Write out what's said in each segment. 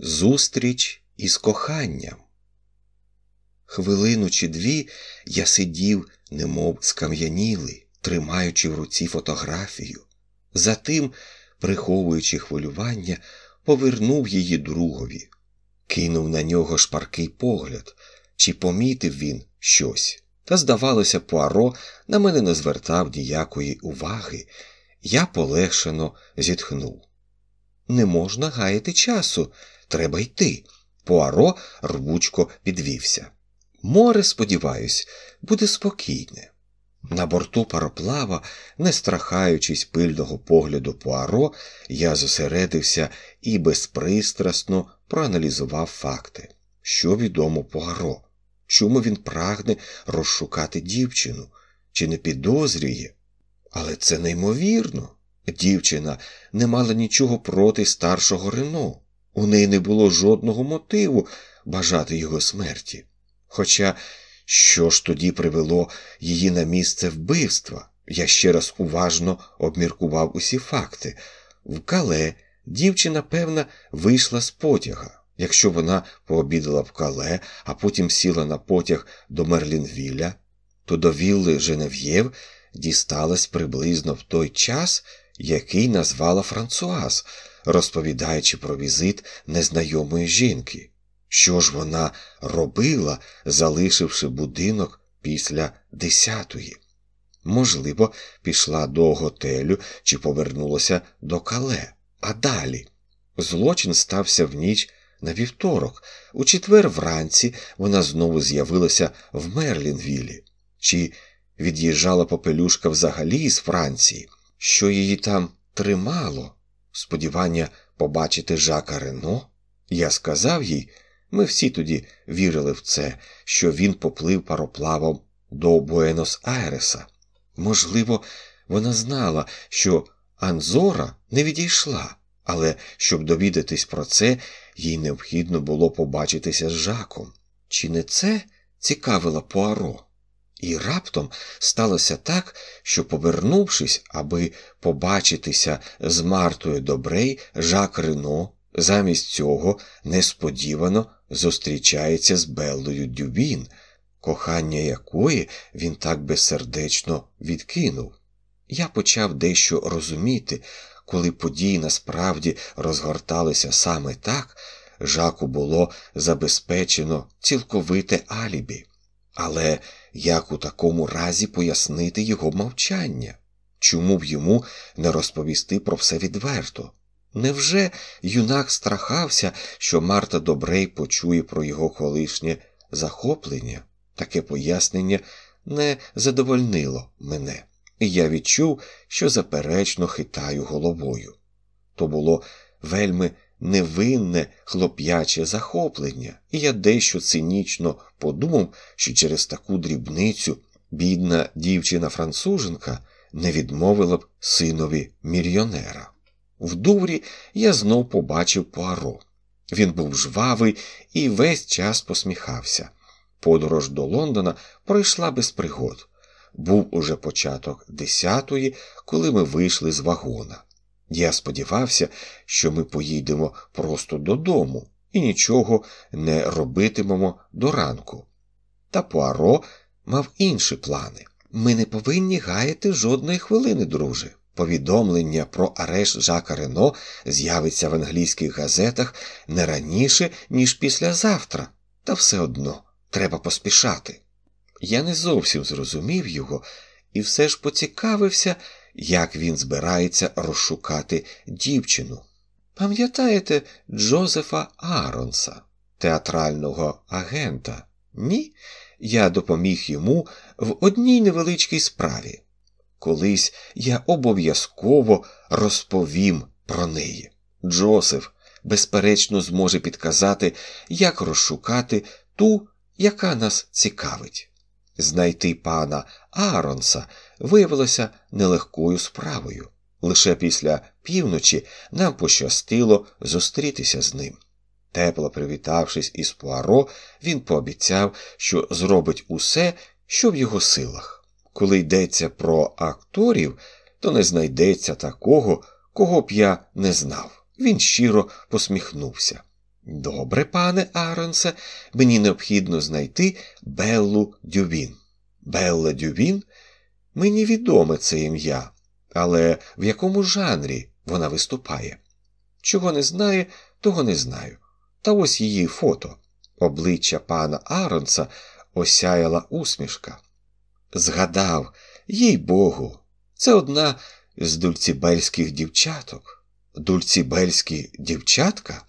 Зустріч із коханням. Хвилину чи дві я сидів, немов скам'янілий, тримаючи в руці фотографію. Затим, приховуючи хвилювання, повернув її другові, кинув на нього шпаркий погляд, чи помітив він щось. Та, здавалося, Пуаро на мене не звертав ніякої уваги. Я полегшено зітхнув. Не можна гаяти часу, треба йти. Пуаро рвучко підвівся. Море, сподіваюсь, буде спокійне. На борту пароплава, не страхаючись пильного погляду Пуаро, я зосередився і безпристрасно проаналізував факти, що відомо Пуаро, чому він прагне розшукати дівчину, чи не підозрює. Але це неймовірно. Дівчина не мала нічого проти старшого Рено. У неї не було жодного мотиву бажати його смерті. Хоча що ж тоді привело її на місце вбивства? Я ще раз уважно обміркував усі факти. В кале дівчина, певна, вийшла з потяга. Якщо вона пообідала в кале, а потім сіла на потяг до Мерлінвіля, то до вілли Женев'єв дісталась приблизно в той час, який назвала Франсуаз, розповідаючи про візит незнайомої жінки. Що ж вона робила, залишивши будинок після десятої? Можливо, пішла до готелю чи повернулася до кале, а далі. Злочин стався в ніч на вівторок. У четвер вранці вона знову з'явилася в Мерлінвілі. Чи від'їжджала попелюшка взагалі з Франції, що її там тримало? Сподівання побачити Жака Рено? Я сказав їй. Ми всі тоді вірили в це, що він поплив пароплавом до Буенос Айреса. Можливо, вона знала, що Анзора не відійшла, але щоб довідатись про це, їй необхідно було побачитися з Жаком. Чи не це цікавила Пуаро? І раптом сталося так, що, повернувшись, аби побачитися з Мартою Добрей, Жак Рено замість цього несподівано зустрічається з Беллою Дюбін, кохання якої він так безсердечно відкинув. Я почав дещо розуміти, коли події насправді розгорталися саме так, жаку було забезпечено цілковите алібі. Але як у такому разі пояснити його мовчання? Чому б йому не розповісти про все відверто? Невже юнак страхався, що Марта Добрей почує про його колишнє захоплення? Таке пояснення не задовольнило мене, і я відчув, що заперечно хитаю головою. То було вельми невинне хлоп'яче захоплення, і я дещо цинічно подумав, що через таку дрібницю бідна дівчина-француженка не відмовила б синові мільйонера. В дуврі я знов побачив Пуаро. Він був жвавий і весь час посміхався. Подорож до Лондона пройшла без пригод. Був уже початок десятої, коли ми вийшли з вагона. Я сподівався, що ми поїдемо просто додому і нічого не робитимемо до ранку. Та Пуаро мав інші плани. Ми не повинні гаяти жодної хвилини, друже. Повідомлення про арешт Жака Рено з'явиться в англійських газетах не раніше, ніж післязавтра, та все одно треба поспішати. Я не зовсім зрозумів його і все ж поцікавився, як він збирається розшукати дівчину. Пам'ятаєте Джозефа Аронса, театрального агента? Ні? Я допоміг йому в одній невеличкій справі. Колись я обов'язково розповім про неї. Джосеф, безперечно, зможе підказати, як розшукати ту, яка нас цікавить. Знайти пана Ааронса виявилося нелегкою справою. Лише після півночі нам пощастило зустрітися з ним. Тепло привітавшись із Пуаро, він пообіцяв, що зробить усе, що в його силах. Коли йдеться про акторів, то не знайдеться такого, кого б я не знав. Він щиро посміхнувся. Добре, пане Аронсе, мені необхідно знайти Беллу Дювін. Белла Дювін? Мені відоме це ім'я, але в якому жанрі вона виступає? Чого не знає, того не знаю. Та ось її фото. Обличчя пана Аронса осяяла усмішка. Згадав, їй богу, це одна з дульцібельських дівчаток. Дульцібельські дівчатка?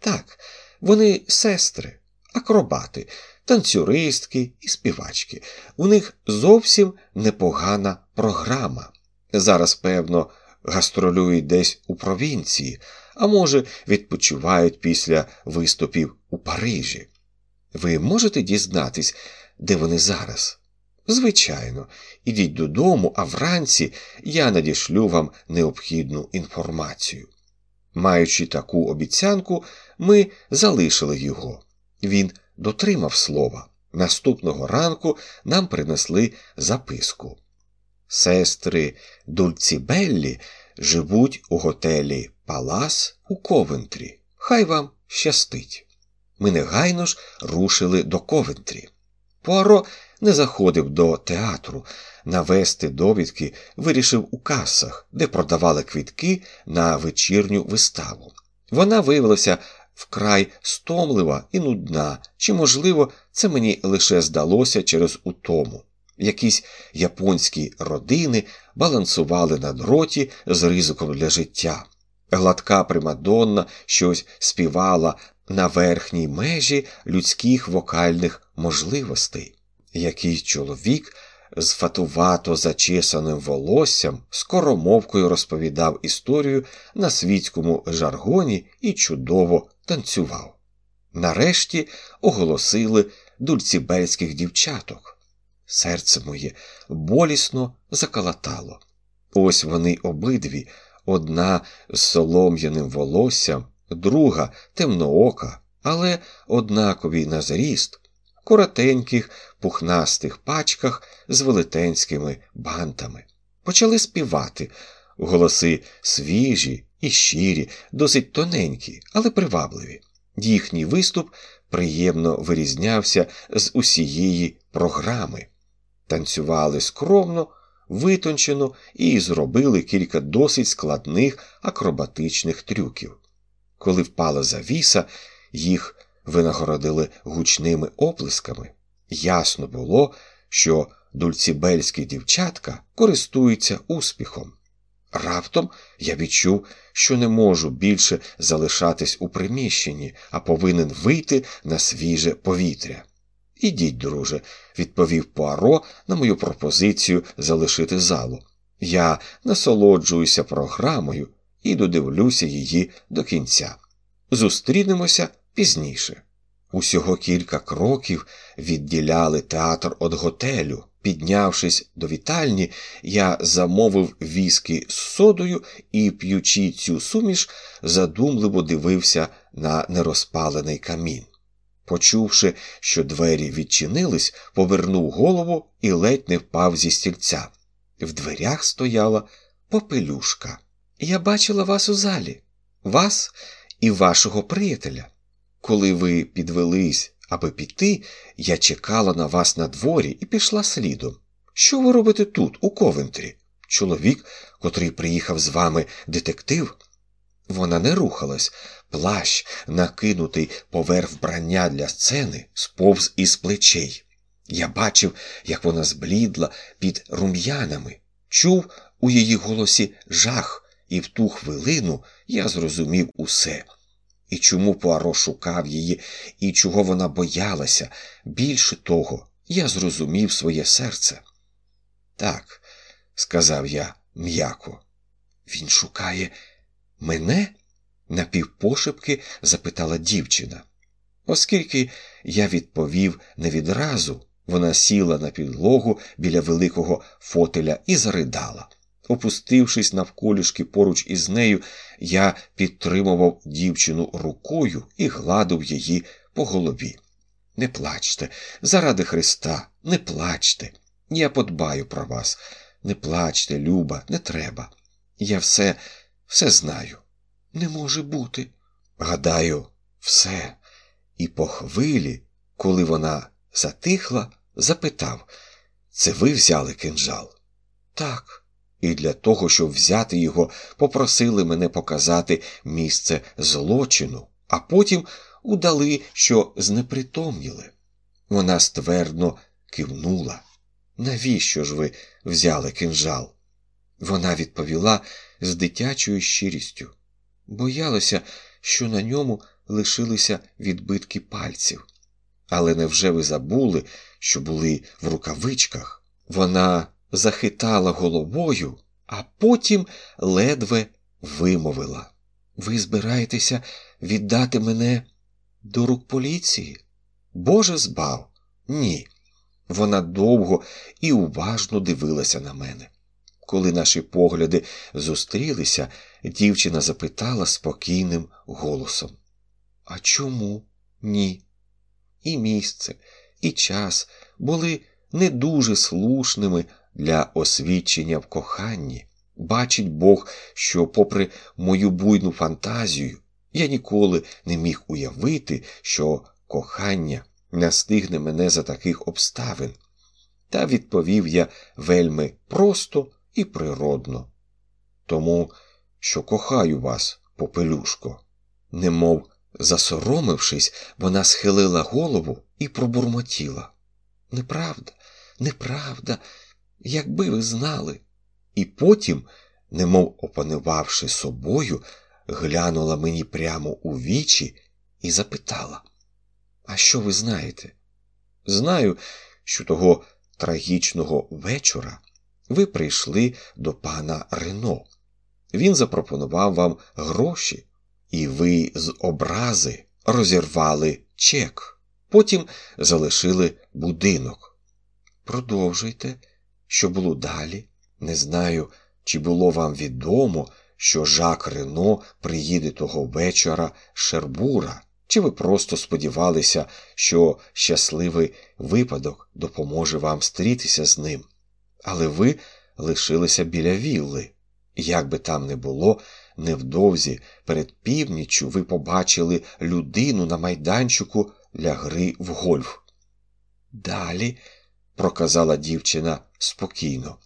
Так, вони сестри, акробати, танцюристки і співачки. У них зовсім непогана програма. Зараз, певно, гастролюють десь у провінції, а може, відпочивають після виступів у Парижі. Ви можете дізнатись, де вони зараз? Звичайно, ідіть додому, а вранці я надішлю вам необхідну інформацію. Маючи таку обіцянку, ми залишили його. Він дотримав слова. Наступного ранку нам принесли записку. Сестри Дульцібеллі живуть у готелі Палас у Ковентрі. Хай вам щастить. Ми негайно ж рушили до Ковентрі. Пуаро не заходив до театру. Навести довідки вирішив у касах, де продавали квітки на вечірню виставу. Вона виявилася вкрай стомлива і нудна, чи, можливо, це мені лише здалося через утому. Якісь японські родини балансували на дроті з ризиком для життя. Гладка примадонна щось співала на верхній межі людських вокальних можливостей. Якийсь чоловік з фатувато зачесаним волоссям скоромовкою розповідав історію на світському жаргоні і чудово танцював. Нарешті оголосили дульцібельських дівчаток. Серце моє болісно закалатало. Ось вони обидві, одна з солом'яним волоссям, друга темноока, але однакові на зріст, коротеньких, пухнастих пачках з велетенськими бантами. Почали співати, голоси свіжі і щирі, досить тоненькі, але привабливі. Їхній виступ приємно вирізнявся з усієї програми. Танцювали скромно, витончено і зробили кілька досить складних акробатичних трюків. Коли впала завіса, їх винагородили гучними оплесками. Ясно було, що дульцібельські дівчатка користуються успіхом. Раптом я відчув, що не можу більше залишатись у приміщенні, а повинен вийти на свіже повітря. Ідіть, друже, відповів Пуаро на мою пропозицію залишити залу. Я насолоджуюся програмою і додивлюся її до кінця. Зустрінемося пізніше. Усього кілька кроків відділяли театр від готелю. Піднявшись до вітальні, я замовив віскі з содою і, п'ючи цю суміш, задумливо дивився на нерозпалений камін. Почувши, що двері відчинились, повернув голову і ледь не впав зі стільця. В дверях стояла попелюшка. Я бачила вас у залі, вас і вашого приятеля. Коли ви підвелись, аби піти, я чекала на вас на дворі і пішла слідом. Що ви робите тут, у Ковентрі? Чоловік, котрий приїхав з вами детектив? Вона не рухалась. Плащ, накинутий поверх вбрання для сцени, сповз із плечей. Я бачив, як вона зблідла під рум'янами, чув у її голосі жах, і в ту хвилину я зрозумів усе. І чому Пуаро шукав її, і чого вона боялася. Більше того, я зрозумів своє серце. Так, сказав я м'яко, він шукає мене? напівпошепки запитала дівчина. Оскільки я відповів не відразу, вона сіла на підлогу біля великого фотеля і заридала. Опустившись навколішки поруч із нею, я підтримував дівчину рукою і гладив її по голові. Не плачте, заради Христа, не плачте. Я подбаю про вас. Не плачте, Люба, не треба. Я все, все знаю. Не може бути. Гадаю, Все. І по хвилі, коли вона затихла, запитав Це ви взяли кинжал? Так. І для того, щоб взяти його, попросили мене показати місце злочину, а потім удали, що знепритомніли. Вона ствердно кивнула. Навіщо ж ви взяли кинжал? Вона відповіла з дитячою щирістю. Боялася, що на ньому лишилися відбитки пальців. Але невже ви забули, що були в рукавичках? Вона захитала головою, а потім ледве вимовила. Ви збираєтеся віддати мене до рук поліції? Боже збав? Ні. Вона довго і уважно дивилася на мене. Коли наші погляди зустрілися, дівчина запитала спокійним голосом: А чому ні? І місце, і час були не дуже слушними для освідчення в коханні. Бачить Бог, що, попри мою буйну фантазію, я ніколи не міг уявити, що кохання настигне мене за таких обставин. Та відповів я вельми просто і природно. Тому, що кохаю вас, попелюшко. Немов засоромившись, вона схилила голову і пробурмотіла. Неправда, неправда, якби ви знали. І потім, немов опанувавши собою, глянула мені прямо у вічі і запитала: А що ви знаєте? Знаю, що того трагічного вечора ви прийшли до пана Рено. Він запропонував вам гроші, і ви з образи розірвали чек, потім залишили будинок. Продовжуйте, що було далі. Не знаю, чи було вам відомо, що Жак Рено приїде того вечора Шербура, чи ви просто сподівалися, що щасливий випадок допоможе вам стрітися з ним. Але ви лишилися біля вілли. Як би там не було, невдовзі перед північчю ви побачили людину на майданчику для гри в гольф. Далі, проказала дівчина спокійно.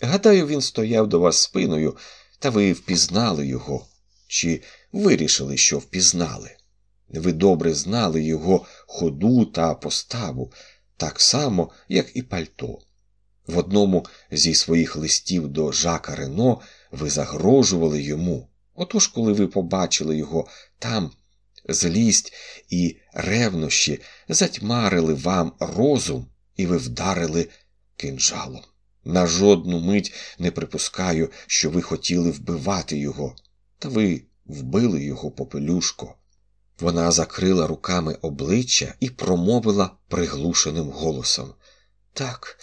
Гадаю, він стояв до вас спиною, та ви впізнали його, чи вирішили, що впізнали. Ви добре знали його ходу та поставу, так само, як і пальто. В одному зі своїх листів до Жака Рено ви загрожували йому. Отож, коли ви побачили його там, злість і ревнощі затьмарили вам розум, і ви вдарили кинжалом. На жодну мить не припускаю, що ви хотіли вбивати його, та ви вбили його попелюшко. Вона закрила руками обличчя і промовила приглушеним голосом. Так,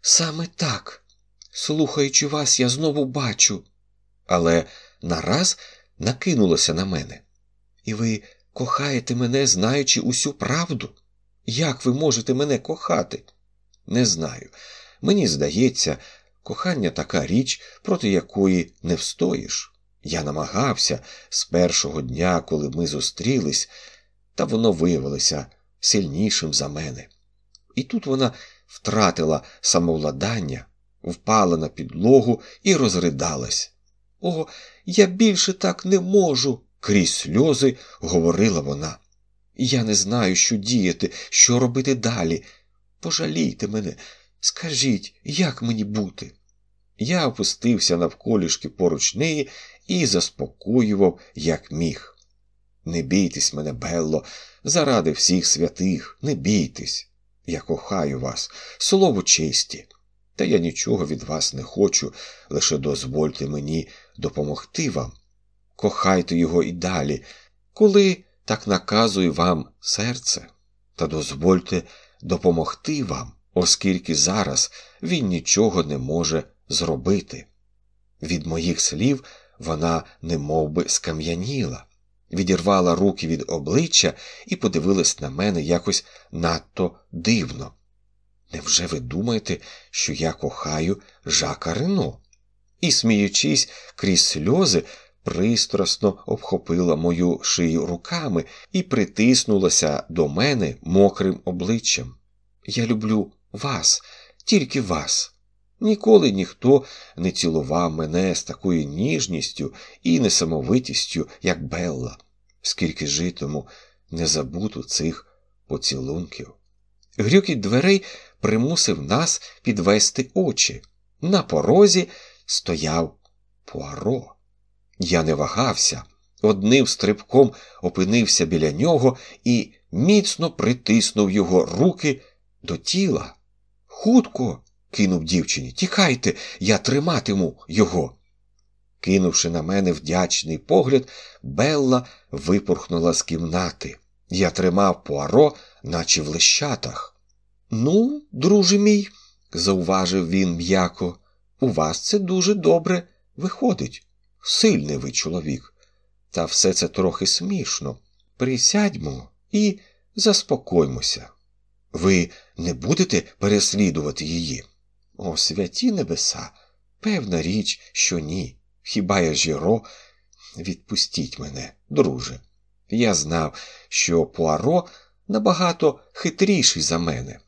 саме так. Слухаючи вас, я знову бачу. Але нараз накинулося на мене. І ви кохаєте мене, знаючи усю правду? Як ви можете мене кохати? Не знаю. Мені здається, кохання така річ, проти якої не встоїш. Я намагався з першого дня, коли ми зустрілись, та воно виявилося сильнішим за мене. І тут вона втратила самовладання, впала на підлогу і розридалась. О, я більше так не можу, крізь сльози говорила вона. Я не знаю, що діяти, що робити далі. Пожалійте мене, скажіть, як мені бути? Я опустився навколішки поруч неї і заспокоював, як міг. Не бійтесь мене, Белло, заради всіх святих, не бійтесь. Я кохаю вас, слово честі, та я нічого від вас не хочу, лише дозвольте мені допомогти вам. Кохайте його і далі, коли так наказує вам серце, та дозвольте допомогти вам, оскільки зараз він нічого не може зробити. Від моїх слів вона немовби скам'яніла, відірвала руки від обличчя і подивилась на мене якось надто дивно. Невже ви думаєте, що я кохаю Жака Рено? І, сміючись крізь сльози, пристрасно обхопила мою шию руками і притиснулася до мене мокрим обличчям. Я люблю вас, тільки вас. Ніколи ніхто не цілував мене з такою ніжністю і несамовитістю, як Белла, скільки житиму, не забуду цих поцілунків. Грюкіт дверей примусив нас підвести очі. На порозі стояв Пуаро. Я не вагався, одним стрибком опинився біля нього і міцно притиснув його руки до тіла. Хутко, кинув дівчині, тікайте, я триматиму його. Кинувши на мене вдячний погляд, Белла випорхнула з кімнати. Я тримав Пуаро, наче в лещатах. Ну, друже мій, зауважив він м'яко, у вас це дуже добре виходить. Сильний ви чоловік. Та все це трохи смішно. Присядьмо і заспокоймося. Ви не будете переслідувати її? О, святі небеса, певна річ, що ні. Хіба я жіро? Відпустіть мене, друже. Я знав, що Пуаро набагато хитріший за мене,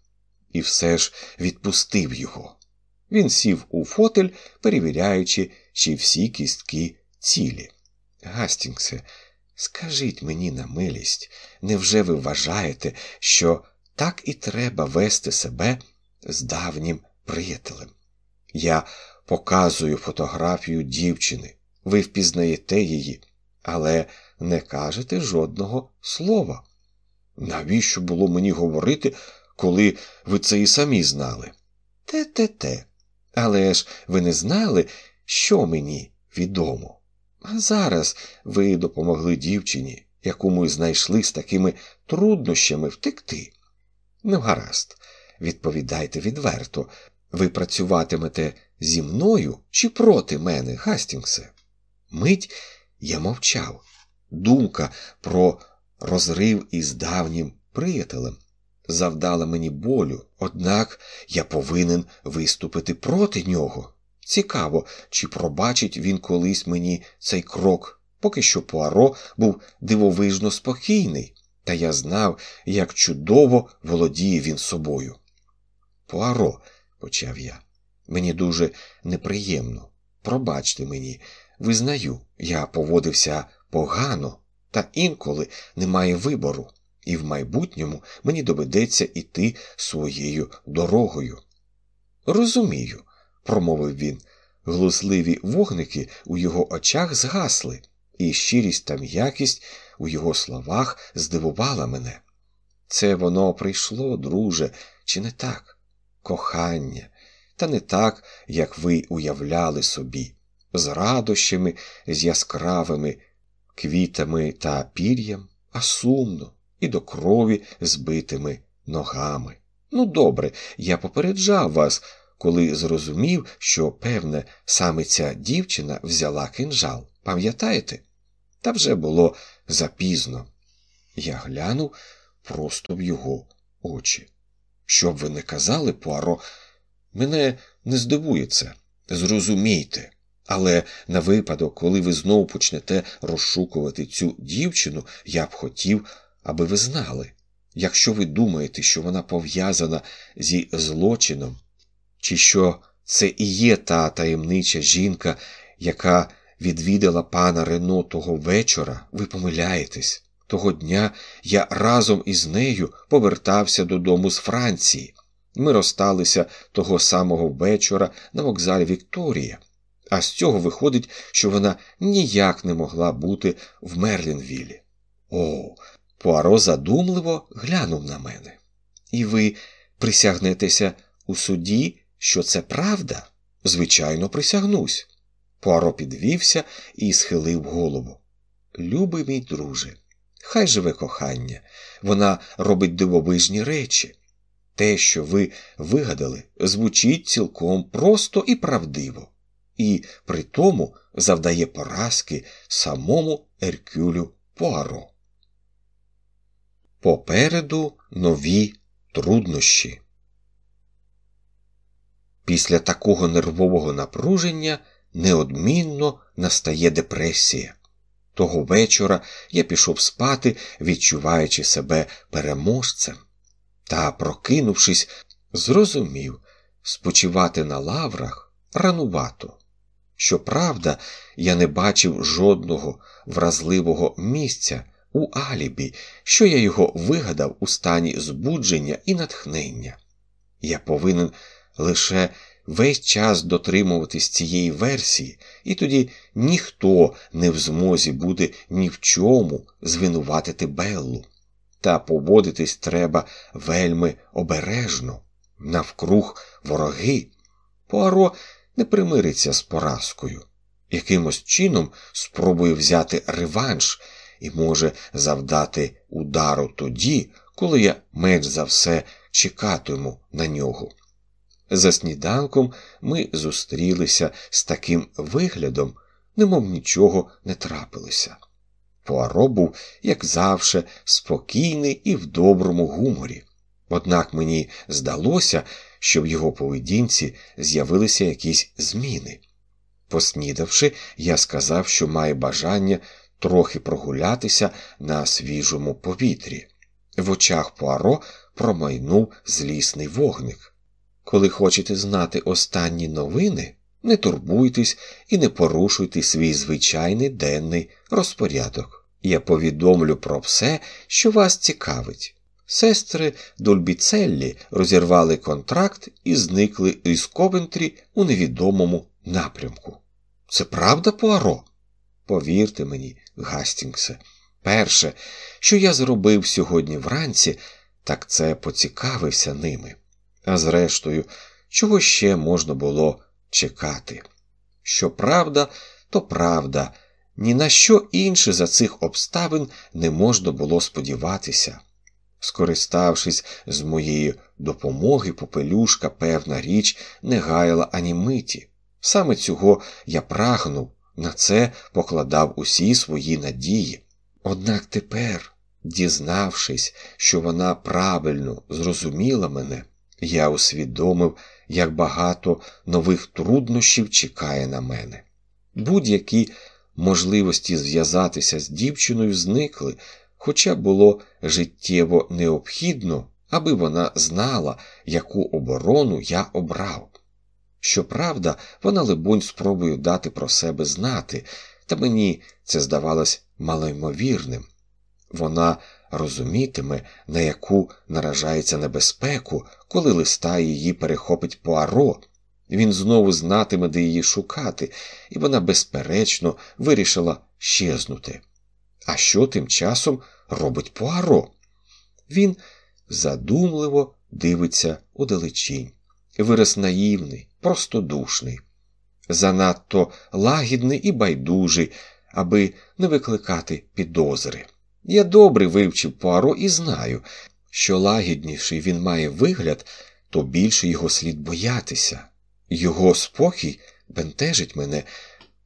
і все ж відпустив його. Він сів у фотель, перевіряючи, чи всі кістки цілі. Гастінгсе, скажіть мені на милість, невже ви вважаєте, що так і треба вести себе з давнім приятелем? Я показую фотографію дівчини, ви впізнаєте її, але не кажете жодного слова. Навіщо було мені говорити, коли ви це і самі знали? Те-те-те. Але ж ви не знали, що мені відомо. А зараз ви допомогли дівчині, яку ми знайшли з такими труднощами втекти. Ну, гаразд, відповідайте відверто, ви працюватимете зі мною чи проти мене, Гастінгсе? Мить я мовчав. Думка про розрив із давнім приятелем завдала мені болю, однак я повинен виступити проти нього. Цікаво, чи пробачить він колись мені цей крок, поки що Пуаро був дивовижно спокійний, та я знав, як чудово володіє він собою. Пуаро, почав я, мені дуже неприємно. Пробачте мені, визнаю, я поводився погано, та інколи немає вибору, і в майбутньому мені доведеться іти своєю дорогою. Розумію, промовив він. Глузливі вогники у його очах згасли, і щирість та м'якість у його словах здивувала мене. Це воно прийшло, друже, чи не так? Кохання, та не так, як ви уявляли собі, з радощами, з яскравими квітами та пір'ям, а сумно і до крові збитими ногами. Ну, добре, я попереджав вас коли зрозумів, що, певне, саме ця дівчина взяла кинжал. Пам'ятаєте? Та вже було запізно. Я глянув просто в його очі. Що б ви не казали, Пуаро, мене не здивує це. Зрозумійте. Але на випадок, коли ви знову почнете розшукувати цю дівчину, я б хотів, аби ви знали. Якщо ви думаєте, що вона пов'язана зі злочином, чи що це і є та таємнича жінка, яка відвідала пана Рено того вечора, ви помиляєтесь. Того дня я разом із нею повертався додому з Франції. Ми розсталися того самого вечора на вокзалі Вікторія, а з цього виходить, що вона ніяк не могла бути в Мерлінвілі. О, Пуаро задумливо глянув на мене. І ви присягнетеся у суді що це правда? Звичайно, присягнусь. Пуаро підвівся і схилив голову. Любий мій друже, хай живе кохання, вона робить дивовижні речі. Те, що ви вигадали, звучить цілком просто і правдиво, і при тому завдає поразки самому Еркюлю Пуаро. Попереду нові труднощі. Після такого нервового напруження неодмінно настає депресія. Того вечора я пішов спати, відчуваючи себе переможцем, та, прокинувшись, зрозумів, спочивати на лаврах ранувато. Щоправда, я не бачив жодного вразливого місця у алібі, що я його вигадав у стані збудження і натхнення. Я повинен лише весь час дотримуватись цієї версії, і тоді ніхто не в змозі буде ні в чому звинуватити Беллу. Та поводитись треба вельми обережно, навкруг вороги. Пуаро не примириться з поразкою. Якимось чином спробує взяти реванш і може завдати удару тоді, коли я менш за все чекатиму на нього. За сніданком ми зустрілися з таким виглядом, немов нічого не трапилося. Пуаро був, як завше, спокійний і в доброму гуморі. Однак мені здалося, що в його поведінці з'явилися якісь зміни. Поснідавши, я сказав, що має бажання трохи прогулятися на свіжому повітрі. В очах Пуаро промайнув злісний вогник. Коли хочете знати останні новини, не турбуйтесь і не порушуйте свій звичайний денний розпорядок. Я повідомлю про все, що вас цікавить. Сестри Дольбіцеллі розірвали контракт і зникли із Ковентрі у невідомому напрямку. Це правда, Пуаро? Повірте мені, Гастінгсе, перше, що я зробив сьогодні вранці, так це поцікавився ними. А зрештою, чого ще можна було чекати? Що правда, то правда, ні на що інше за цих обставин не можна було сподіватися. Скориставшись з моєї допомоги, попелюшка, певна річ, не гаяла ані миті. Саме цього я прагнув, на це покладав усі свої надії. Однак тепер, дізнавшись, що вона правильно зрозуміла мене, я усвідомив, як багато нових труднощів чекає на мене. Будь-які можливості зв'язатися з дівчиною зникли, хоча було життєво необхідно, аби вона знала, яку оборону я обрав. Щоправда, вона, либонь, спробує дати про себе знати, та мені це здавалось малоймовірним. Вона розумітиме, на яку наражається небезпеку, коли листа її перехопить Пуаро. Він знову знатиме, де її шукати, і вона, безперечно, вирішила щезнути. А що тим часом робить Пуаро? Він задумливо дивиться у далечінь. Вираз наївний, простодушний, занадто лагідний і байдужий, аби не викликати підозри. Я добре вивчив Пуаро і знаю, що лагідніший він має вигляд, то більше його слід боятися. Його спокій бентежить мене.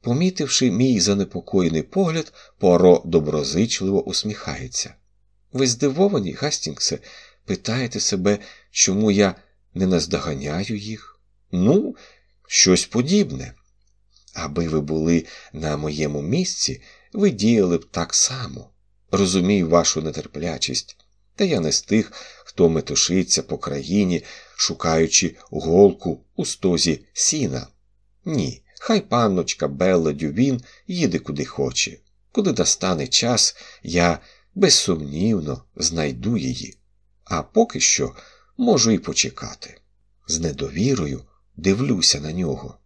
Помітивши мій занепокоєний погляд, Пуаро доброзичливо усміхається. Ви здивовані, Гастінгсе, питаєте себе, чому я не наздоганяю їх? Ну, щось подібне. Аби ви були на моєму місці, ви діяли б так само. Розумію вашу нетерплячість, та я не з тих, хто метушиться по країні, шукаючи голку у стозі сіна. Ні, хай панночка Белла Дювін їде куди хоче. Коли достане час, я безсумнівно знайду її, а поки що можу і почекати. З недовірою дивлюся на нього.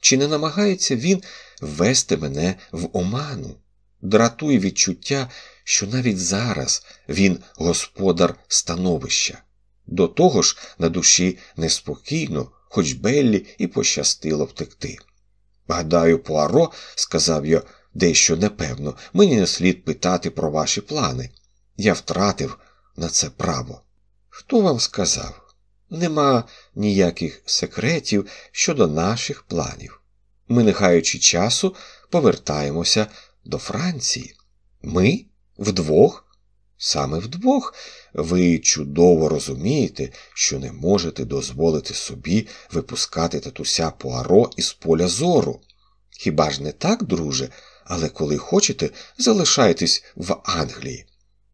Чи не намагається він ввести мене в оману? Дратує відчуття, що навіть зараз він господар становища. До того ж, на душі неспокійно, хоч Беллі і пощастило втекти. Гадаю, Пуаро, сказав я дещо непевно, мені не слід питати про ваші плани. Я втратив на це право. Хто вам сказав? Нема ніяких секретів щодо наших планів. Ми, не гаючи часу, повертаємося до Франції. Ми вдвох? Саме вдвох ви чудово розумієте, що не можете дозволити собі випускати татуся Пуаро із поля зору. Хіба ж не так, друже? Але коли хочете, залишайтесь в Англії.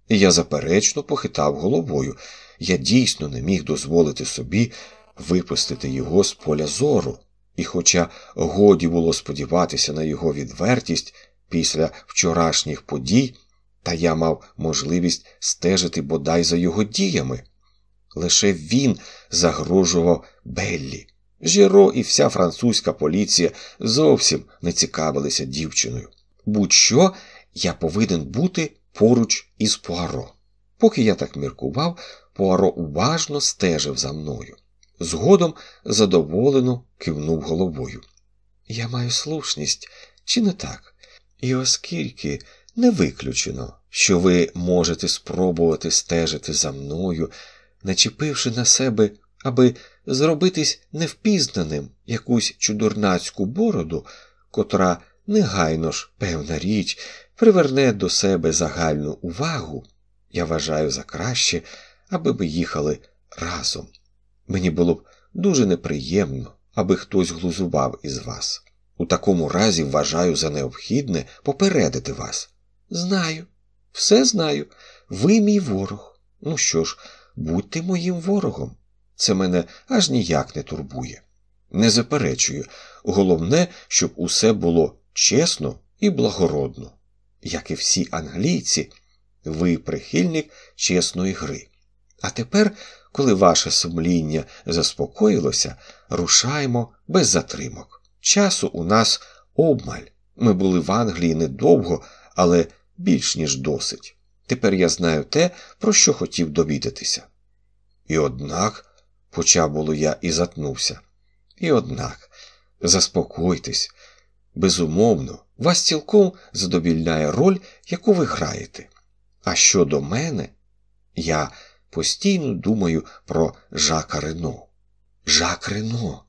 І я заперечно похитав головою. Я дійсно не міг дозволити собі випустити його з поля зору, і, хоча годі було сподіватися на його відвертість після вчорашніх подій, та я мав можливість стежити бодай за його діями. Лише він загрожував Беллі. Жіро і вся французька поліція зовсім не цікавилися дівчиною. Будь-що я повинен бути поруч із Пуаро. Поки я так міркував, Пуаро уважно стежив за мною. Згодом задоволено кивнув головою. Я маю слушність, чи не так? І оскільки не виключено, що ви можете спробувати стежити за мною, начепивши на себе, аби зробитись невпізнаним якусь чудорнацьку бороду, котра негайно ж, певна річ, приверне до себе загальну увагу, я вважаю за краще, аби ви їхали разом. Мені було б дуже неприємно, аби хтось глузував із вас. У такому разі вважаю за необхідне попередити вас. Знаю, все знаю. Ви мій ворог. Ну що ж, будьте моїм ворогом. Це мене аж ніяк не турбує. Не заперечую, головне, щоб усе було чесно і благородно. Як і всі англійці, ви прихильник чесної гри. А тепер, коли ваше сумління заспокоїлося, рушаймо без затримок. Часу у нас обмаль. Ми були в Англії недовго, але більш ніж досить. Тепер я знаю те, про що хотів довідатися. І однак, почав було я і затнувся. І однак, заспокойтесь, безумовно, вас цілком задовільняє роль, яку ви граєте. А щодо мене, я постійно думаю про Жака Рено. Жак Рено.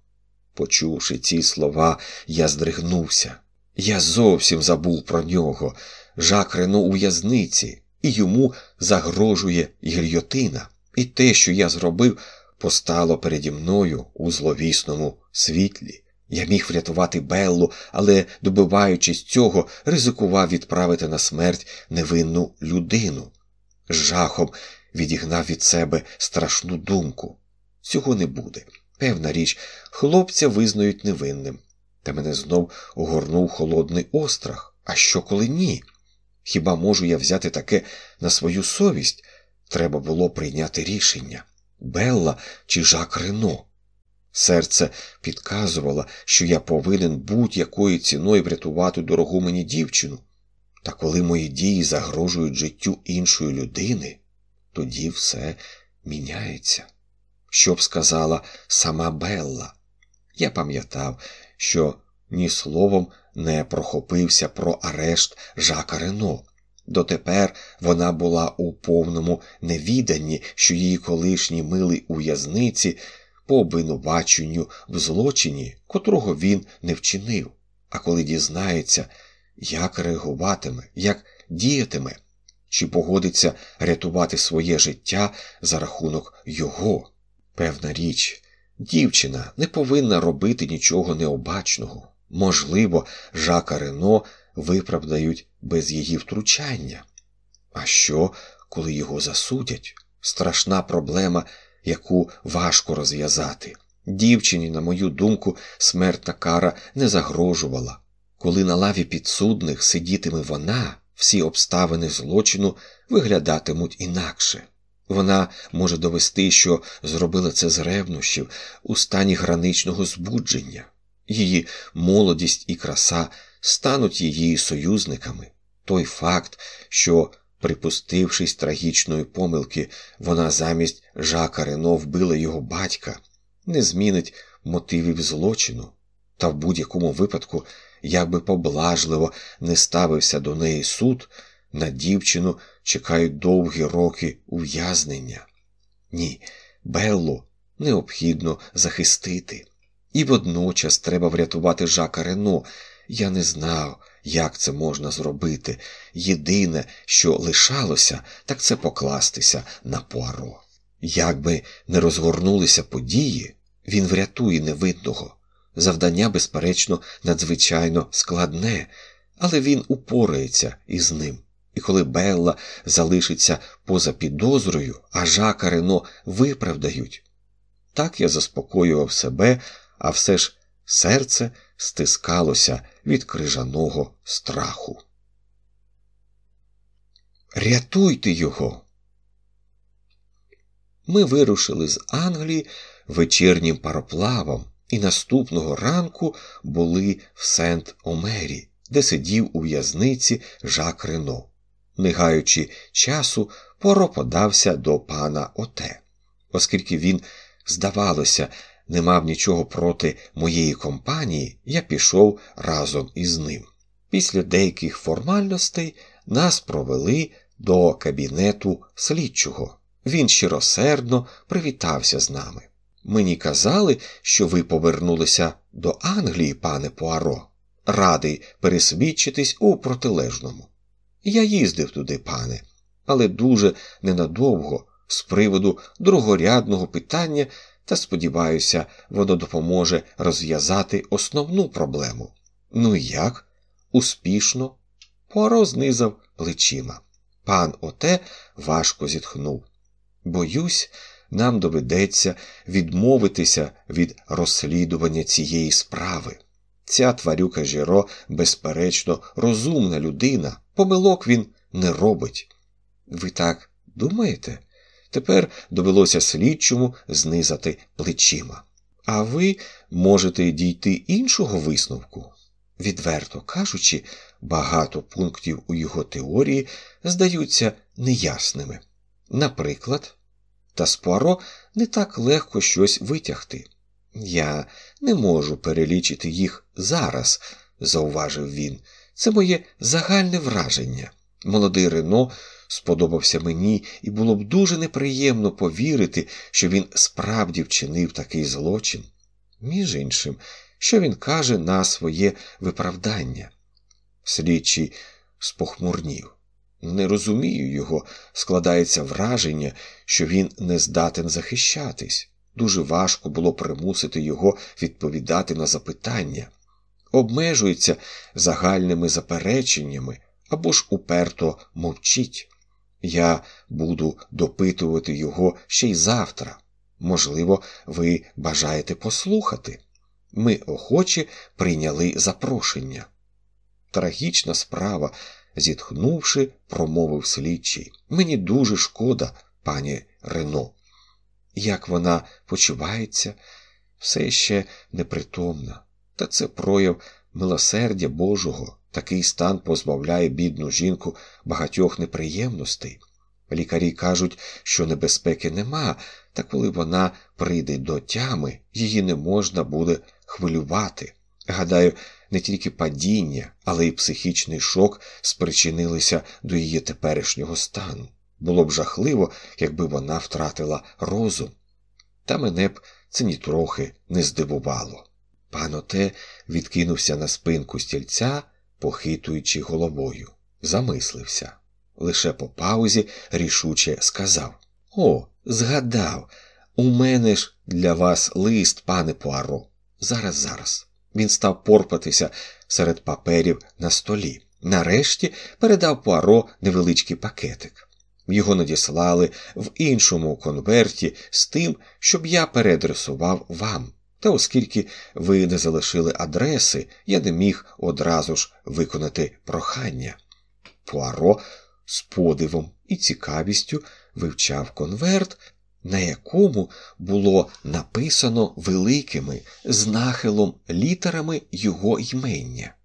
Почувши ці слова, я здригнувся. Я зовсім забув про нього. Жак Рено у в'язниці, і йому загрожує гільйотина. І те, що я зробив, постало переді мною у зловісному світлі. Я міг врятувати Беллу, але, добиваючись цього, ризикував відправити на смерть невинну людину. З жахом відігнав від себе страшну думку. Цього не буде. Певна річ, хлопця визнають невинним. Та мене знов огорнув холодний острах. А що, коли ні? Хіба можу я взяти таке на свою совість? Треба було прийняти рішення Белла чи Жак Рено. Серце підказувало, що я повинен будь-якою ціною врятувати дорогу мені дівчину. Та коли мої дії загрожують життю іншої людини, тоді все міняється. Що б сказала сама Белла? Я пам'ятав, що ні словом не прохопився про арешт Жака Рено. Дотепер вона була у повному невіданні, що її колишній милий у в'язниці по обвинуваченню в злочині, котрого він не вчинив. А коли дізнається, як реагуватиме, як діятиме, чи погодиться рятувати своє життя за рахунок його. Певна річ, дівчина не повинна робити нічого необачного. Можливо, Жака Рено виправдають без її втручання. А що, коли його засудять? Страшна проблема, яку важко розв'язати. Дівчині, на мою думку, смертна кара не загрожувала. Коли на лаві підсудних сидітиме вона, всі обставини злочину виглядатимуть інакше. Вона може довести, що зробила це з ревнощів у стані граничного збудження. Її молодість і краса стануть її союзниками. Той факт, що, припустившись трагічної помилки, вона замість Жака Рено вбила його батька, не змінить мотивів злочину, та в будь-якому випадку, як би поблажливо не ставився до неї суд, на дівчину чекають довгі роки ув'язнення. Ні, Беллу необхідно захистити. І водночас треба врятувати Жака Рено. Я не знав, як це можна зробити. Єдине, що лишалося, так це покластися на Пуаро. Як би не розгорнулися події, він врятує невидного. Завдання, безперечно, надзвичайно складне, але він упорається із ним. І коли Белла залишиться поза підозрою, а Жака Рено виправдають. Так я заспокоював себе, а все ж серце стискалося від крижаного страху. Рятуйте його. Ми вирушили з Англії вечірнім пароплавом і наступного ранку були в Сент Омері, де сидів у в'язниці Жак Рено. Не гаючи часу, Поро подався до пана Оте, оскільки він, здавалося, не мав нічого проти моєї компанії, я пішов разом із ним. Після деяких формальностей нас провели до кабінету слідчого. Він щиросердно привітався з нами. Мені казали, що ви повернулися до Англії, пане Пуаро, радий пересвідчитись у протилежному. Я їздив туди, пане, але дуже ненадовго з приводу другорядного питання, та сподіваюся, воно допоможе розв'язати основну проблему. Ну як? Успішно? Пуаро знизав плечима. Пан Оте важко зітхнув. Боюсь, нам доведеться відмовитися від розслідування цієї справи. Ця тварюка Жіро, безперечно, розумна людина, помилок він не робить. Ви так думаєте? Тепер довелося слідчому знизати плечима. А ви можете дійти іншого висновку? Відверто кажучи, багато пунктів у його теорії здаються неясними. Наприклад, та з не так легко щось витягти. Я не можу перелічити їх зараз, зауважив він. Це моє загальне враження. Молодий Рено сподобався мені, і було б дуже неприємно повірити, що він справді вчинив такий злочин. Між іншим, що він каже на своє виправдання. Слідчий спохмурнів. Не розумію його, складається враження, що він не здатен захищатись. Дуже важко було примусити його відповідати на запитання, обмежується загальними запереченнями або ж уперто мовчить. Я буду допитувати його ще й завтра. Можливо, ви бажаєте послухати. Ми охоче прийняли запрошення. Трагічна справа, зітхнувши, промовив слідчий. Мені дуже шкода, пані Рено. Як вона почувається, все ще непритомна, та це прояв милосердя Божого. Такий стан позбавляє бідну жінку багатьох неприємностей. Лікарі кажуть, що небезпеки нема, та коли вона прийде до тями, її не можна буде хвилювати. Гадаю, не тільки падіння, але й психічний шок спричинилися до її теперішнього стану. Було б жахливо, якби вона втратила розум. Та мене б це нітрохи не здивувало. Пан Оте відкинувся на спинку стільця, похитуючи головою, замислився. Лише по паузі рішуче сказав О, згадав, у мене ж для вас лист, пане Пуаро. Зараз, зараз. Він став порпатися серед паперів на столі. Нарешті передав Пуаро невеличкий пакетик. Його надіслали в іншому конверті з тим, щоб я переадресував вам. Та оскільки ви не залишили адреси, я не міг одразу ж виконати прохання. Пуаро з подивом і цікавістю вивчав конверт, на якому було написано великими з нахилом літерами його ймення.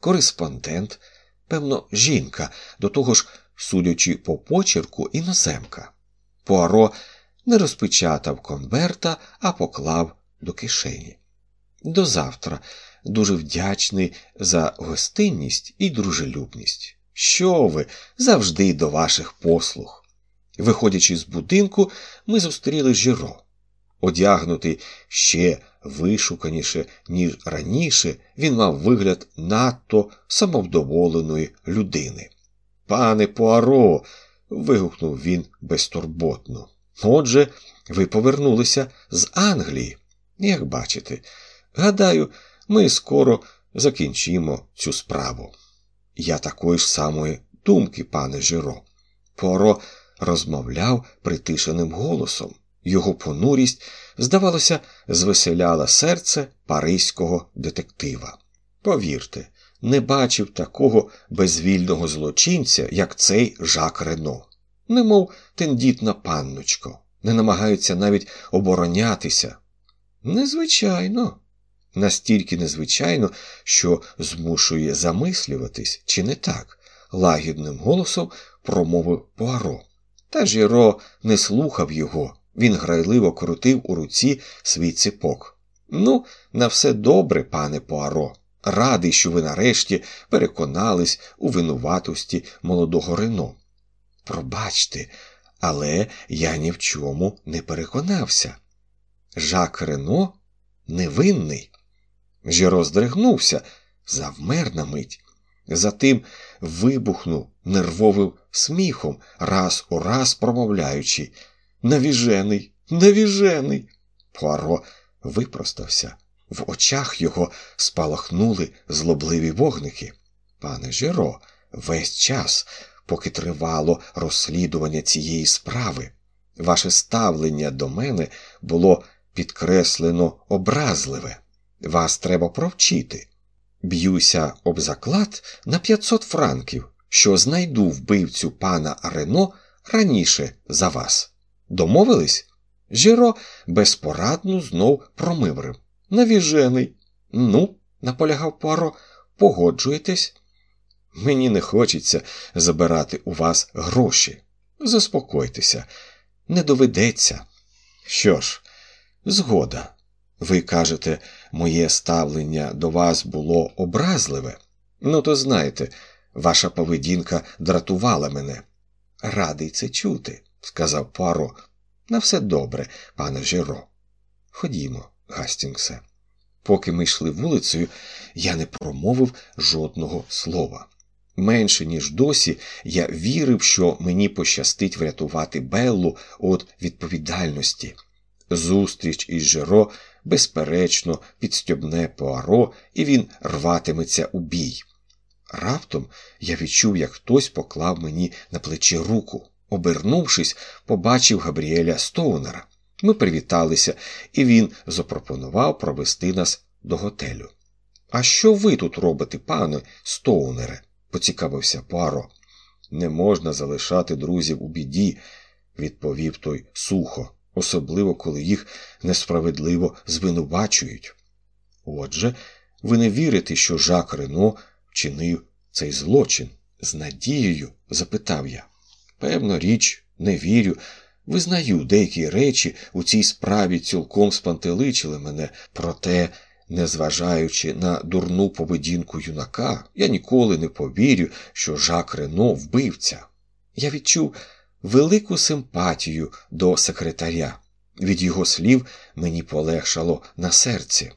Кореспондент, певно, жінка, до того ж, судячи по почерку, іноземка. Пуаро не розпечатав конверта, а поклав до кишені. До завтра дуже вдячний за гостинність і дружелюбність. Що ви завжди до ваших послуг. Виходячи з будинку, ми зустріли Жіро. Одягнутий ще вишуканіше, ніж раніше, він мав вигляд надто самовдоволеної людини. Пане Пуаро. вигукнув він безтурботно. Отже, ви повернулися з Англії. Як бачите, Гадаю, ми скоро закінчимо цю справу. Я такої ж самої думки, пане Жиро. Поро розмовляв притишеним голосом. Його понурість, здавалося, звеселяла серце паризького детектива. Повірте, не бачив такого безвільного злочинця, як цей Жак Рено, немов тендітна панночко, не намагаються навіть оборонятися. Незвичайно, настільки незвичайно, що змушує замислюватись, чи не так, лагідним голосом промовив Пуаро. Та Жіро не слухав його, він грайливо крутив у руці свій ципок. Ну, на все добре, пане Пуаро. Радий, що ви нарешті переконались у винуватості молодого Рено. Пробачте, але я ні в чому не переконався. Жак Рено невинний. Жіро здригнувся, завмер на мить. Затим вибухнув нервовим сміхом, раз у раз промовляючи Навіжений, навіжений. Пуаро випростався. В очах його спалахнули злобливі вогники. Пане Жиро, весь час, поки тривало розслідування цієї справи, ваше ставлення до мене було підкреслено образливе. Вас треба провчити. Б'юся об заклад на 500 франків, що знайду вбивцю пана Рено раніше за вас. Домовились? Жиро безпорадно знов промиврив. Навіжений. Ну, наполягав Пуаро, погоджуєтесь? Мені не хочеться забирати у вас гроші. Заспокойтеся, не доведеться. Що ж, згода. Ви кажете, моє ставлення до вас було образливе. Ну, то знаєте, ваша поведінка дратувала мене. Радий це чути, сказав Пуаро. На все добре, пане Жиро. Ходімо. Гастінгсе. Поки ми йшли вулицею, я не промовив жодного слова. Менше ніж досі, я вірив, що мені пощастить врятувати Беллу від відповідальності. Зустріч із Жеро, безперечно, підстьобне Пуаро, і він рватиметься у бій. Раптом я відчув, як хтось поклав мені на плечі руку. Обернувшись, побачив Габріеля Стоунера. Ми привіталися, і він запропонував провести нас до готелю. А що ви тут робите, пане Стоунере? поцікавився Пуаро. Не можна залишати друзів у біді, відповів той сухо, особливо коли їх несправедливо звинувачують. Отже, ви не вірите, що Жак Рено вчинив цей злочин? З надією? запитав я. Певно, річ, не вірю. Визнаю, деякі речі у цій справі цілком спантеличили мене, проте, незважаючи на дурну поведінку юнака, я ніколи не повірю, що Жак Рено вбивця. Я відчув велику симпатію до секретаря. Від його слів мені полегшало на серці.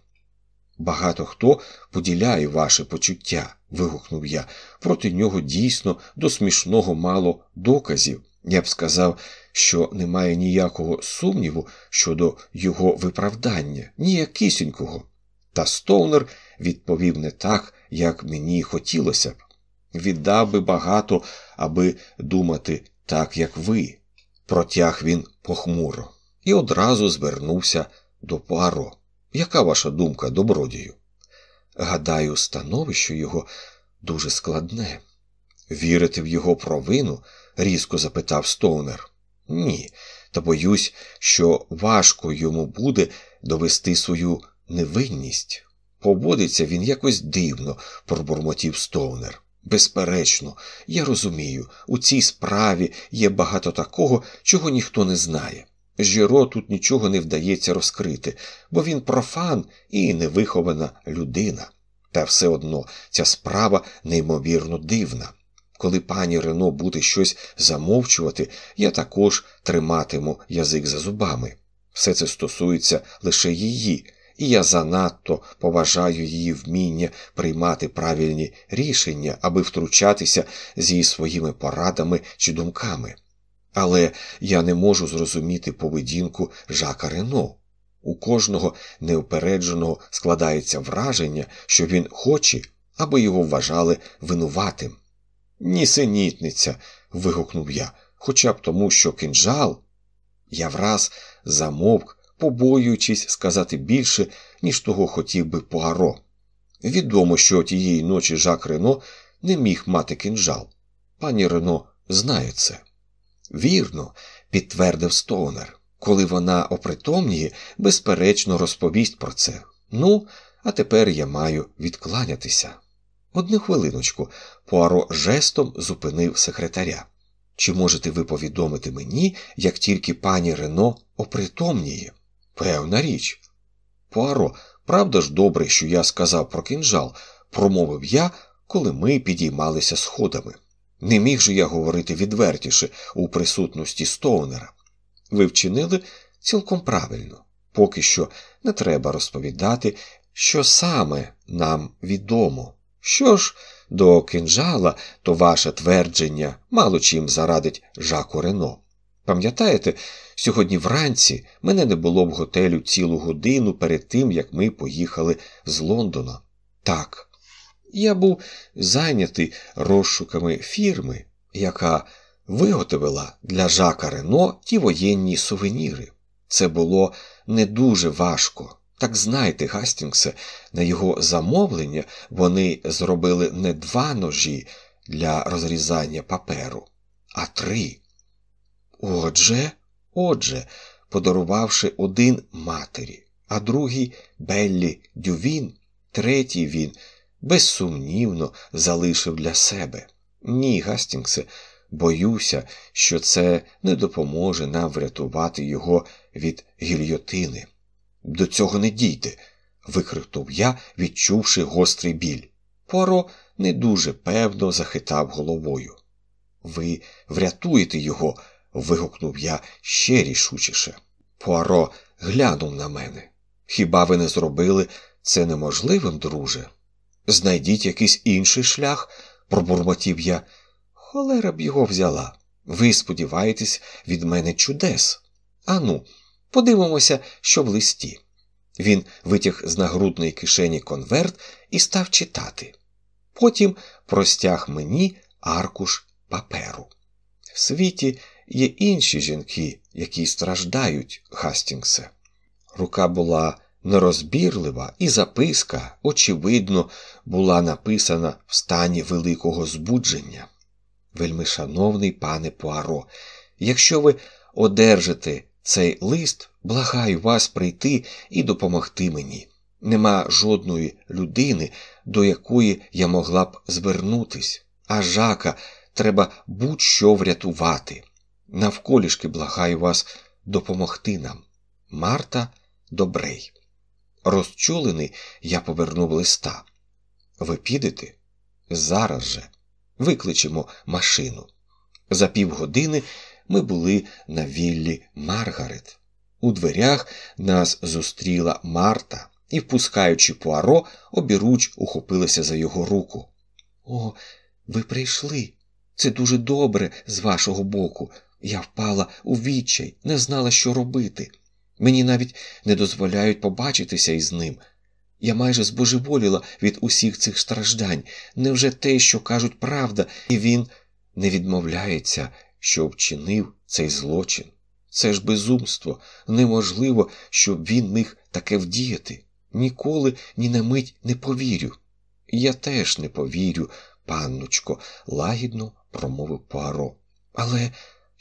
Багато хто поділяє ваше почуття, вигукнув я. Проти нього дійсно до смішного мало доказів. Я б сказав, що немає ніякого сумніву щодо його виправдання, ніякісінького. Та Стоунер відповів не так, як мені хотілося б. Віддав би багато, аби думати так, як ви. Протяг він похмуро і одразу звернувся до Пуаро. Яка ваша думка, добродію? Гадаю, становище його дуже складне. Вірити в його провину? різко запитав Стоунер. Ні, та боюсь, що важко йому буде довести свою невинність. Поводиться він якось дивно, пробурмотів Стоунер. Безперечно, я розумію, у цій справі є багато такого, чого ніхто не знає. Жіро тут нічого не вдається розкрити, бо він профан і невихована людина. Та все одно ця справа неймовірно дивна. Коли пані Рено буде щось замовчувати, я також триматиму язик за зубами. Все це стосується лише її, і я занадто поважаю її вміння приймати правильні рішення, аби втручатися з її своїми порадами чи думками. Але я не можу зрозуміти поведінку Жака Рено. У кожного неупередженого складається враження, що він хоче, аби його вважали винуватим. Нісенітниця. вигукнув я, хоча б тому, що кинджал. Я враз замовк, побоюючись сказати більше, ніж того хотів би Пуаро. Відомо, що тієї ночі Жак Рено не міг мати кинджал. Пані Рено знає це. Вірно, підтвердив Стоунер. Коли вона опритомніє, безперечно, розповість про це. Ну, а тепер я маю відкланятися. Одну хвилиночку, Пуаро жестом зупинив секретаря. Чи можете ви повідомити мені, як тільки пані Рено опритомніє? Певна річ. Пуаро, правда ж добре, що я сказав про кинжал, промовив я, коли ми підіймалися сходами. Не міг же я говорити відвертіше у присутності Стоунера. Ви вчинили цілком правильно, поки що не треба розповідати, що саме нам відомо. Що ж до кинжала, то ваше твердження мало чим зарадить Жаку Рено. Пам'ятаєте, сьогодні вранці мене не було в готелю цілу годину перед тим, як ми поїхали з Лондона. Так, я був зайнятий розшуками фірми, яка виготовила для Жака Рено ті воєнні сувеніри. Це було не дуже важко. Так знайте, Гастінгсе, на його замовлення вони зробили не два ножі для розрізання паперу, а три. Отже, отже, подарувавши один матері, а другий Беллі Дювін, третій він безсумнівно залишив для себе. Ні, Гастінгсе, боюся, що це не допоможе нам врятувати його від гільйотини. До цього не дійде, викрикнув я, відчувши гострий біль. Поро не дуже певно захитав головою. Ви врятуєте його, вигукнув я ще рішучіше. Пуаро глянув на мене. Хіба ви не зробили це неможливим, друже? Знайдіть якийсь інший шлях, пробурмотів я. Холера б його взяла. Ви сподіваєтесь від мене чудес. Ану, подивимося, що в листі. Він витяг з нагрудної кишені конверт і став читати. Потім простяг мені аркуш паперу. В світі є інші жінки, які страждають, Хастінгсе. Рука була нерозбірлива, і записка, очевидно, була написана в стані великого збудження. Вельми шановний пане Пуаро, якщо ви одержите цей лист, благаю вас прийти і допомогти мені. Нема жодної людини, до якої я могла б звернутись, а жака треба будь-що врятувати. Навколішки благаю вас допомогти нам. Марта Добрей. Розчулений, я повернув листа. Ви підете? Зараз же. Викличемо машину. За півгодини ми були на віллі Маргарет. У дверях нас зустріла Марта і, впускаючи Пуаро, обіруч ухопилася за його руку. О, ви прийшли. Це дуже добре з вашого боку. Я впала у відчай, не знала, що робити. Мені навіть не дозволяють побачитися із ним. Я майже збожеволіла від усіх цих страждань. Невже те, що кажуть правда, і він не відмовляється, що вчинив цей злочин? Це ж безумство, неможливо, щоб він міг таке вдіяти. Ніколи ні на мить не повірю. Я теж не повірю, панночко, лагідно промовив Пуаро. Але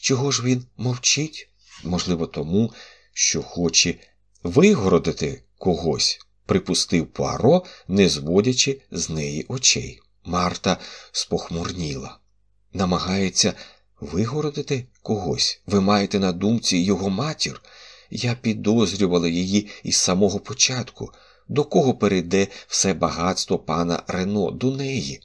чого ж він мовчить? Можливо, тому, що хоче вигородити когось, припустив Пуаро, не зводячи з неї очей. Марта спохмурніла. Намагається вигородити когось. Ви маєте на думці його матір. Я підозрювала її із самого початку, до кого перейде все багатство пана Рено до неї.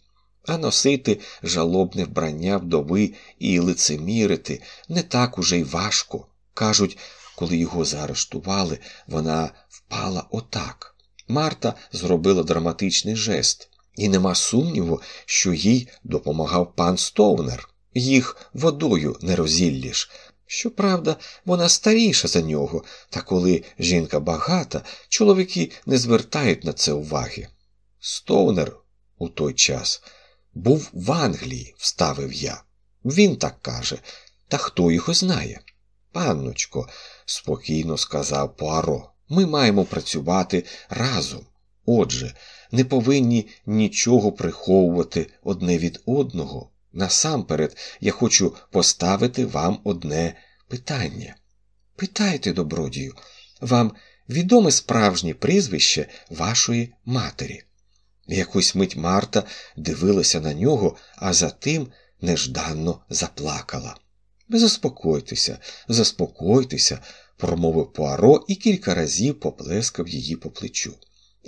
А носити жалобне вбрання вдови і лицемірити не так уже й важко. Кажуть, коли його заарештували, вона впала отак. Марта зробила драматичний жест, і нема сумніву, що їй допомагав пан Стоунер. Їх водою не розілліш. Щоправда, вона старіша за нього, та коли жінка багата, чоловіки не звертають на це уваги. Стоунер у той час був в Англії, вставив я. Він так каже, та хто його знає? Панночко, спокійно сказав Пуаро, ми маємо працювати разом. Отже, не повинні нічого приховувати одне від одного. Насамперед, я хочу поставити вам одне питання. Питайте, добродію, вам відоме справжнє прізвище вашої матері. Якусь мить Марта дивилася на нього, а затим нежданно заплакала. Заспокойтеся, заспокойтеся, промовив Пуаро і кілька разів поплескав її по плечу.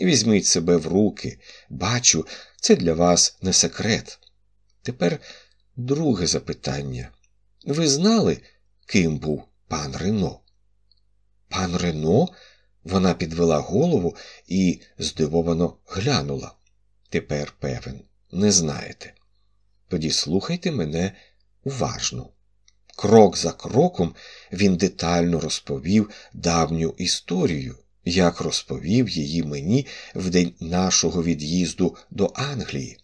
Візьміть себе в руки, бачу, це для вас не секрет. Тепер друге запитання. Ви знали, ким був пан Рено? Пан Рено? Вона підвела голову і здивовано глянула. Тепер певен, не знаєте. Тоді слухайте мене уважно. Крок за кроком він детально розповів давню історію, як розповів її мені в день нашого від'їзду до Англії.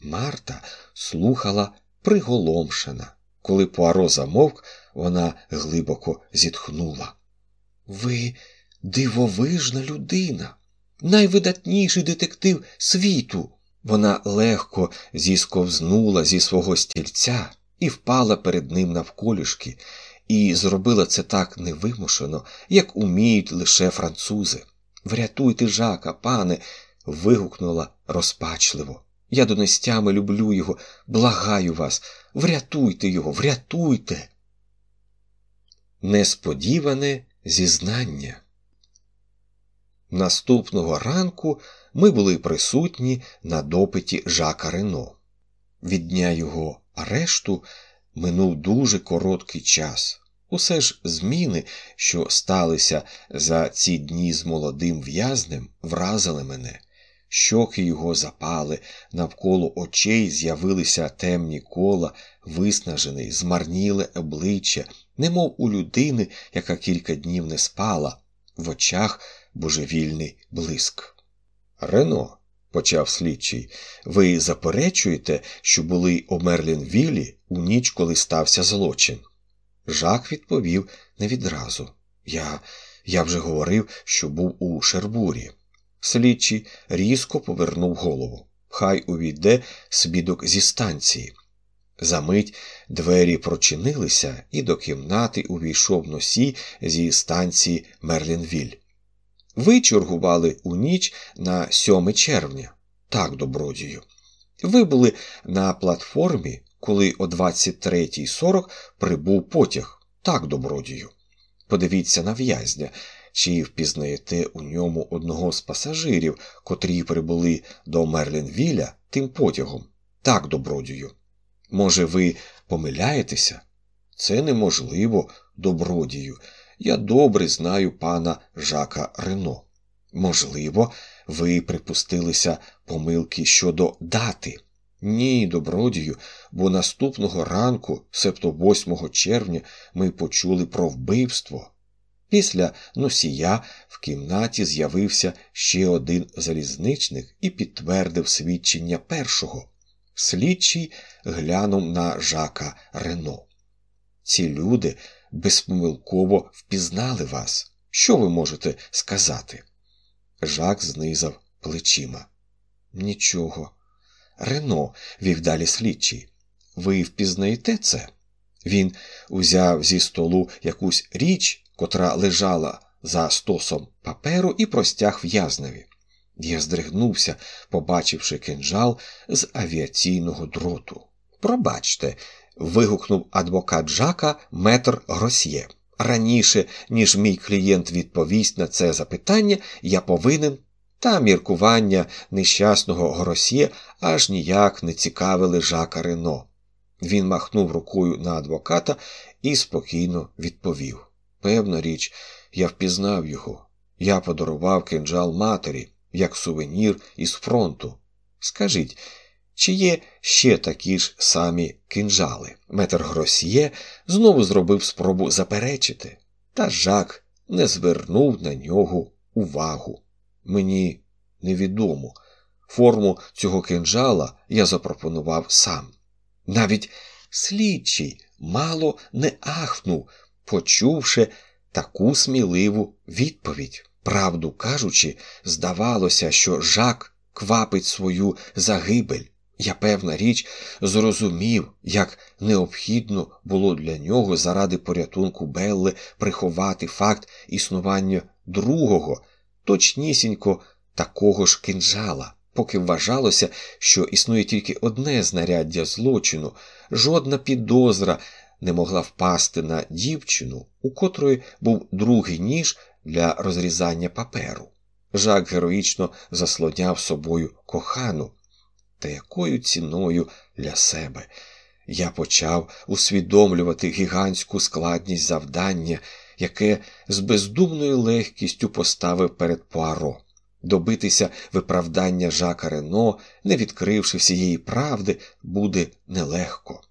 Марта слухала приголомшена. Коли Пуаро замовк, вона глибоко зітхнула. Ви дивовижна людина, найвидатніший детектив світу. Вона легко зісковзнула зі свого стільця і впала перед ним навколішки, і зробила це так невимушено, як уміють лише французи. Врятуйте жака, пане. вигукнула розпачливо. Я донестями люблю його, благаю вас, врятуйте його, врятуйте. Несподіване зізнання. Наступного ранку ми були присутні на допиті Жака Рено. Від дня його арешту минув дуже короткий час. Усе ж зміни, що сталися за ці дні з молодим в'язнем, вразили мене. Щоки його запали, навколо очей з'явилися темні кола, виснажений, змарніле обличчя, немов у людини, яка кілька днів не спала, в очах божевільний блиск. Рено, почав слідчий, ви заперечуєте, що були у Мерлінвілі у ніч, коли стався злочин? Жак відповів не відразу. Я, Я вже говорив, що був у Шербурі. Слідчий різко повернув голову. Хай увійде свідок зі станції. Замить двері прочинилися, і до кімнати увійшов носій зі станції Мерлінвіль. Ви чергували у ніч на 7 червня. Так, добродію. Ви були на платформі, коли о 23.40 прибув потяг. Так, добродію. Подивіться на в'язня, чи впізнаєте у ньому одного з пасажирів, котрі прибули до Мерлінвіля тим потягом. Так, добродію. Може, ви помиляєтеся? Це неможливо, добродію. Я добре знаю пана Жака Рено. Можливо, ви припустилися помилки щодо дати. Ні, добродію, бо наступного ранку, себто 8 червня, ми почули про вбивство. Після носія в кімнаті з'явився ще один залізничник і підтвердив свідчення першого. Слідчий глянув на жака Рено. Ці люди безпомилково впізнали вас. Що ви можете сказати? Жак знизав плечима. Нічого. Рено, вів далі слідчий. Ви впізнаєте це? Він узяв зі столу якусь річ, котра лежала за стосом паперу, і простяг в'язневі. Я здригнувся, побачивши кинджал з авіаційного дроту. Пробачте, вигукнув адвокат Жака метр Гросьє. Раніше, ніж мій клієнт відповість на це запитання, я повинен. Та міркування нещасного Гросьє аж ніяк не цікавили Жака Рено. Він махнув рукою на адвоката і спокійно відповів Певна річ, я впізнав його. Я подарував кинджал матері, як сувенір із фронту. Скажіть, чи є ще такі ж самі кинжали. Метр Гросьє знову зробив спробу заперечити, та Жак не звернув на нього увагу. Мені невідомо. Форму цього кинжала я запропонував сам. Навіть слідчий мало не ахнув, почувши таку сміливу відповідь. Правду кажучи, здавалося, що Жак квапить свою загибель. Я, певна річ, зрозумів, як необхідно було для нього заради порятунку Белли приховати факт існування другого, точнісінько такого ж кинжала, поки вважалося, що існує тільки одне знаряддя злочину, жодна підозра не могла впасти на дівчину, у котрої був другий ніж для розрізання паперу. Жак героїчно заслоняв собою кохану, та якою ціною для себе. Я почав усвідомлювати гігантську складність завдання, яке з бездумною легкістю поставив перед Пуаро. Добитися виправдання Жака Рено, не відкривши всієї правди, буде нелегко.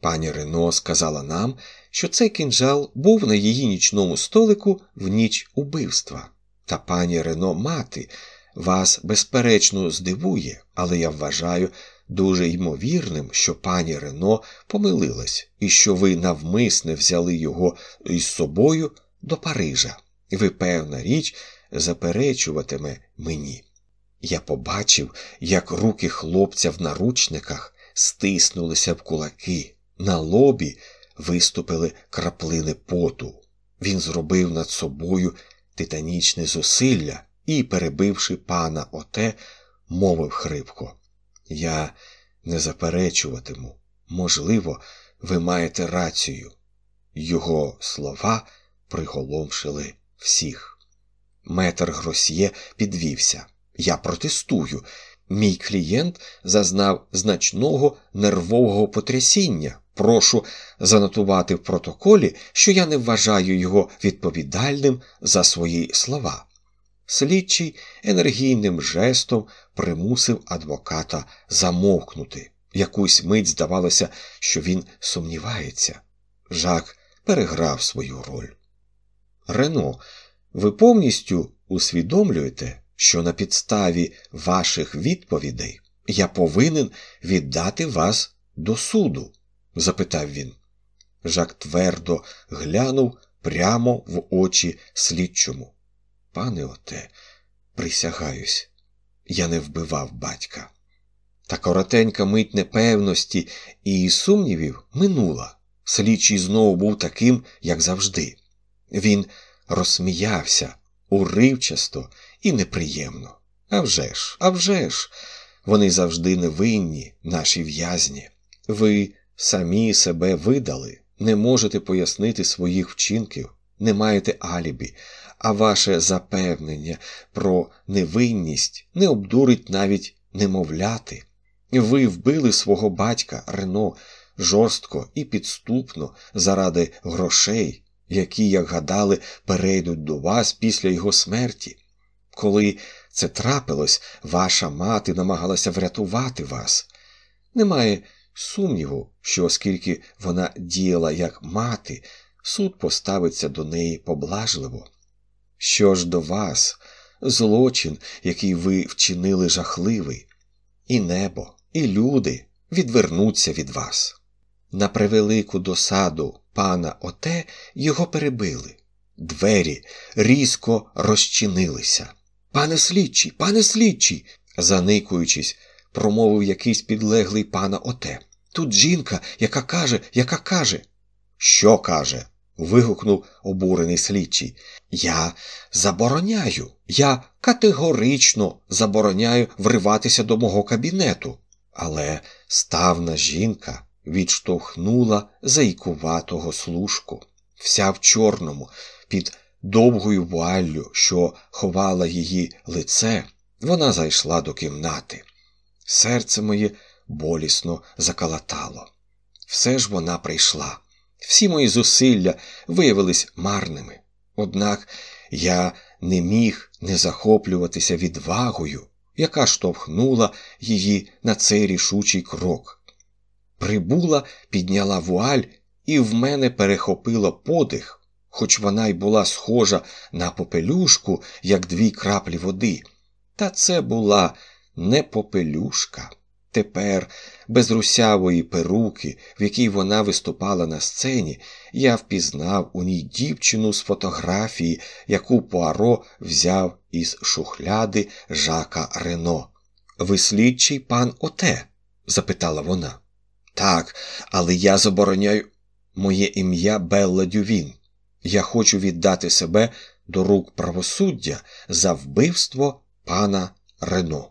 Пані Рено сказала нам, що цей кинджал був на її нічному столику в ніч убивства. Та пані Рено мати вас, безперечно, здивує, але я вважаю дуже ймовірним, що пані Рено помилилась і що ви навмисне взяли його із собою до Парижа. Ви, певна річ, заперечуватиме мені. Я побачив, як руки хлопця в наручниках стиснулися в кулаки, на лобі виступили краплини поту. Він зробив над собою титанічне зусилля і, перебивши пана оте, мовив хрипко. Я не заперечуватиму. Можливо, ви маєте рацію. Його слова приголомшили всіх. Метр Гросьє підвівся. Я протестую. Мій клієнт зазнав значного нервового потрясіння. Прошу занотувати в протоколі, що я не вважаю його відповідальним за свої слова. Слідчий енергійним жестом примусив адвоката замовкнути. Якусь мить здавалося, що він сумнівається. Жак переграв свою роль. Рено, ви повністю усвідомлюєте, що на підставі ваших відповідей я повинен віддати вас до суду? запитав він. Жак твердо глянув прямо в очі слідчому. Пане оте, присягаюсь, я не вбивав батька. Та коротенька мить непевності і сумнівів минула. Слідчий знову був таким, як завжди. Він розсміявся уривчасто і неприємно. А вже ж, а вже ж, вони завжди невинні, наші в'язні. Ви самі себе видали, не можете пояснити своїх вчинків, не маєте алібі, а ваше запевнення про невинність не обдурить навіть немовляти. Ви вбили свого батька Рено жорстко і підступно заради грошей, які, як гадали, перейдуть до вас після його смерті. Коли це трапилось, ваша мати намагалася врятувати вас. Немає сумніву, що оскільки вона діяла як мати, суд поставиться до неї поблажливо. Що ж до вас, злочин, який ви вчинили жахливий, і небо, і люди відвернуться від вас. На превелику досаду пана Оте його перебили. Двері різко розчинилися. Пане слідчий, пане слідчий, заникуючись, промовив якийсь підлеглий пана Оте. Тут жінка, яка каже, яка каже. Що каже? Вигукнув обурений слідчий. Я забороняю, я категорично забороняю вриватися до мого кабінету. Але ставна жінка відштовхнула зайкуватого служку, вся в чорному, під довгою вуаллю, що ховала її лице, вона зайшла до кімнати. Серце моє болісно закалатало. Все ж вона прийшла. Всі мої зусилля виявились марними. Однак я не міг не захоплюватися відвагою, яка штовхнула її на цей рішучий крок. Прибула, підняла вуаль, і в мене перехопило подих, хоч вона й була схожа на попелюшку, як дві краплі води. Та це була не попелюшка. Тепер, без русявої перуки, в якій вона виступала на сцені, я впізнав у ній дівчину з фотографії, яку Пуаро взяв із шухляди Жака Рено. Ви слідчий пан Оте? запитала вона. Так, але я забороняю моє ім'я Белла Дювін. Я хочу віддати себе до рук правосуддя за вбивство пана Рено.